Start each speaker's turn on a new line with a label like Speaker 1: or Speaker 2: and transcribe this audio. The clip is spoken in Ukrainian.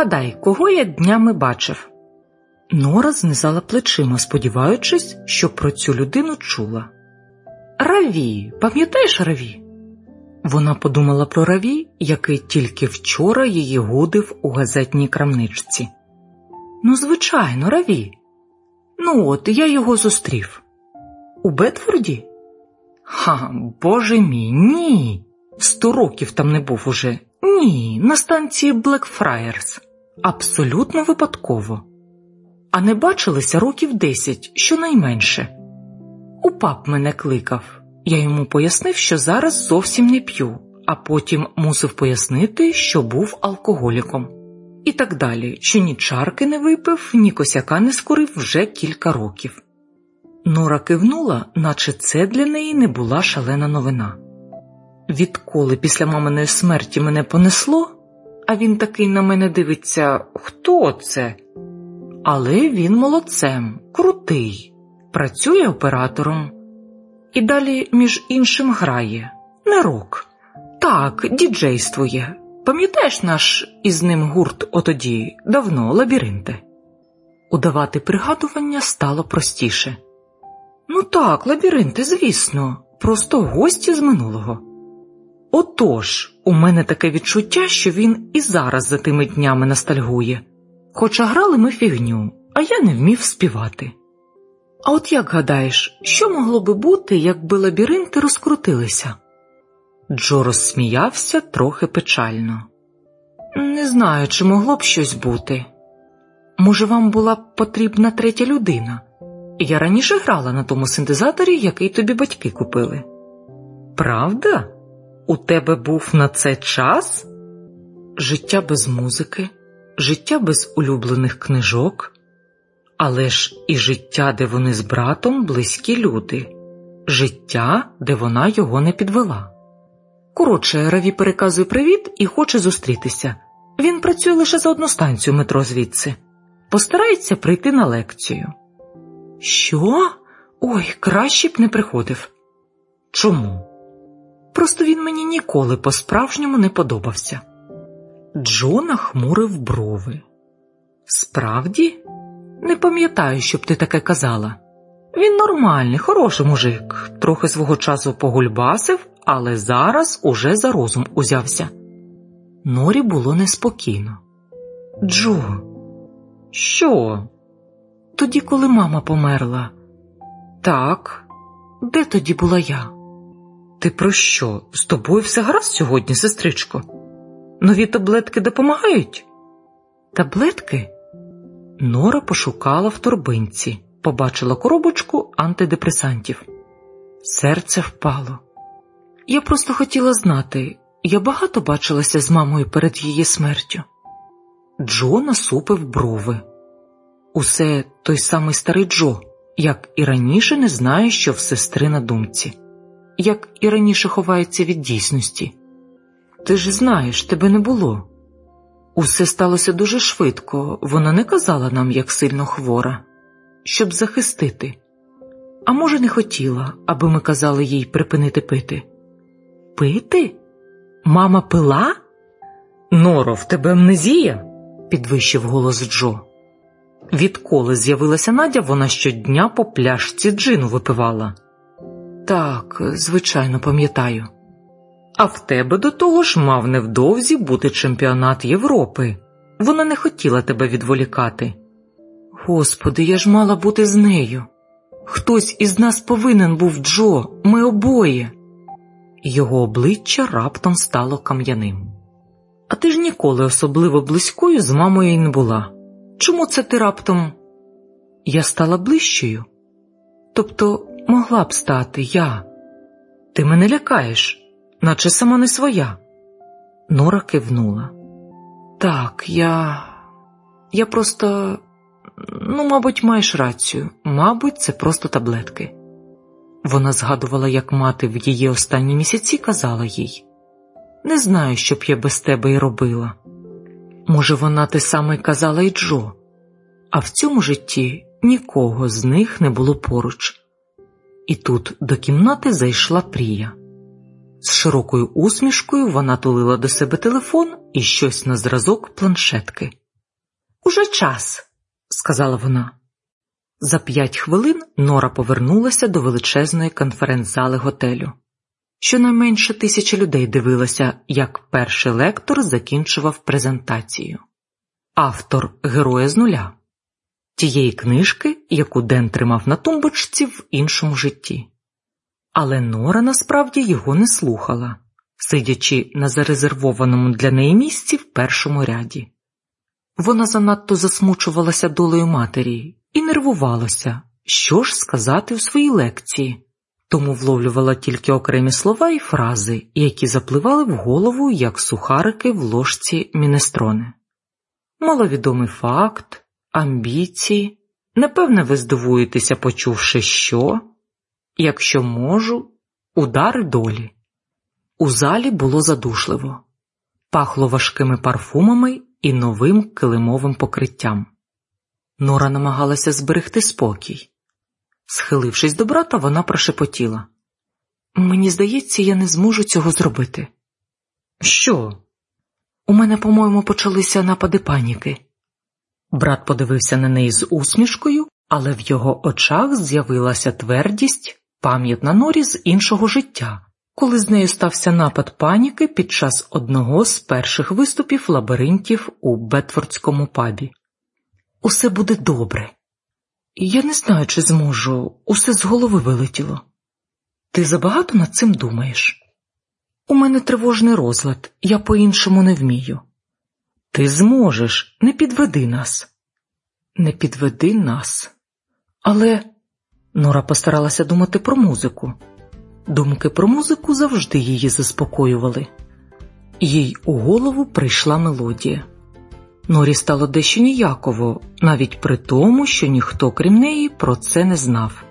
Speaker 1: Погадай, кого я днями бачив. Нора знизала плечима, сподіваючись, що про цю людину чула. Раві, пам'ятаєш Раві? Вона подумала про Раві, який тільки вчора її гудив у газетній крамничці. Ну, звичайно, Раві. Ну, от я його зустрів. У Бетфорді? Ха, боже мій, ні. Сто років там не був уже. Ні, на станції Блекфраєрс. Абсолютно випадково. А не бачилися років десять, щонайменше. У пап мене кликав. Я йому пояснив, що зараз зовсім не п'ю, а потім мусив пояснити, що був алкоголіком. І так далі, що ні чарки не випив, ні косяка не скурив вже кілька років. Нора кивнула, наче це для неї не була шалена новина. Відколи після маминої смерті мене понесло, а він такий на мене дивиться, хто це? Але він молодцем, крутий, працює оператором. І далі, між іншим, грає не рок. Так, діджействує. Пам'ятаєш наш із ним гурт отоді давно лабіринте? Удавати пригадування стало простіше. Ну так, лабіринти, звісно, просто гості з минулого. Отож, у мене таке відчуття, що він і зараз за тими днями ностальгує, хоча грали ми фігню, а я не вмів співати. А от як гадаєш, що могло би бути, якби лабіринти розкрутилися? Джо розсміявся трохи печально. Не знаю, чи могло б щось бути. Може, вам була б потрібна третя людина? Я раніше грала на тому синтезаторі, який тобі батьки купили. Правда? У тебе був на це час? Життя без музики, життя без улюблених книжок, але ж і життя, де вони з братом близькі люди, життя, де вона його не підвела. Коротше, Раві переказує привіт і хоче зустрітися. Він працює лише за одну станцію метро звідси, постарається прийти на лекцію. Що? Ой, краще б не приходив. Чому? Просто він мені ніколи по-справжньому не подобався. Джо нахмурив брови. Справді, не пам'ятаю, щоб ти таке казала. Він нормальний, хороший мужик, трохи свого часу погульбасив, але зараз уже за розум узявся. Норі було неспокійно. Джо, що? Тоді, коли мама померла. Так, де тоді була я? Ти про що? З тобою все гаразд сьогодні, сестричко? Нові таблетки допомагають? Таблетки? Нора пошукала в торбинці, побачила коробочку антидепресантів. Серце впало. Я просто хотіла знати, я багато бачилася з мамою перед її смертю. Джо насупив брови. Усе той самий старий Джо, як і раніше не знає, що в сестри на думці, як і раніше ховається від дійсності. Ти ж знаєш, тебе не було. Усе сталося дуже швидко, вона не казала нам, як сильно хвора, щоб захистити. А може, не хотіла, аби ми казали їй припинити пити. Пити? Мама пила? Норо, в тебе амнезія? підвищив голос Джо. Відколи з'явилася Надя, вона щодня по пляшці джину випивала. Так, звичайно, пам'ятаю. А в тебе до того ж мав невдовзі бути чемпіонат Європи. Вона не хотіла тебе відволікати. Господи, я ж мала бути з нею. Хтось із нас повинен був Джо, ми обоє. Його обличчя раптом стало кам'яним. А ти ж ніколи особливо близькою з мамою не була. Чому це ти раптом? Я стала ближчою? Тобто могла б стати я. Ти мене лякаєш, наче сама не своя. Нора кивнула. Так, я. Я просто, ну, мабуть, маєш рацію. Мабуть, це просто таблетки. Вона згадувала, як мати в її останні місяці казала їй: Не знаю, що б я без тебе й робила. Може, вона те саме казала й Джо, а в цьому житті нікого з них не було поруч. І тут до кімнати зайшла Прія. З широкою усмішкою вона тулила до себе телефон і щось на зразок планшетки. Уже час, сказала вона. За п'ять хвилин Нора повернулася до величезної конференц-зали готелю. Щонайменше тисяча людей дивилася, як перший лектор закінчував презентацію. Автор Героя з нуля тієї книжки, яку Ден тримав на тумбочці в іншому житті. Але Нора насправді його не слухала, сидячи на зарезервованому для неї місці в першому ряді. Вона занадто засмучувалася долею матері і нервувалася, що ж сказати у своїй лекції, тому вловлювала тільки окремі слова і фрази, які запливали в голову, як сухарики в ложці мінестрони. Маловідомий факт, амбіції, напевне, ви здивуєтеся, почувши, що, якщо можу, удари долі. У залі було задушливо, пахло важкими парфумами і новим килимовим покриттям. Нора намагалася зберегти спокій. Схилившись до брата, вона прошепотіла. Мені здається, я не зможу цього зробити. Що? У мене, по-моєму, почалися напади паніки. Брат подивився на неї з усмішкою, але в його очах з'явилася твердість, пам'ятна норі з іншого життя, коли з нею стався напад паніки під час одного з перших виступів лабіринтів у Бетфордському пабі. Усе буде добре. Я не знаю, чи зможу, усе з голови вилетіло. Ти забагато над цим думаєш? У мене тривожний розлад, я по-іншому не вмію. Ти зможеш, не підведи нас. Не підведи нас. Але Нора постаралася думати про музику. Думки про музику завжди її заспокоювали. Їй у голову прийшла мелодія. Норі стало дещо ніяково, навіть при тому, що ніхто крім неї про це не знав.